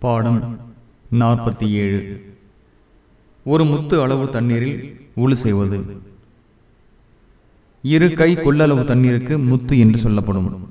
பாடம் நாற்பத்தி ஏழு. ஒரு முத்து அளவு தண்ணீரில் உழு செய்வது. இரு கை கொள்ளளவு தண்ணீருக்கு முத்து என்று சொல்லப்படும்.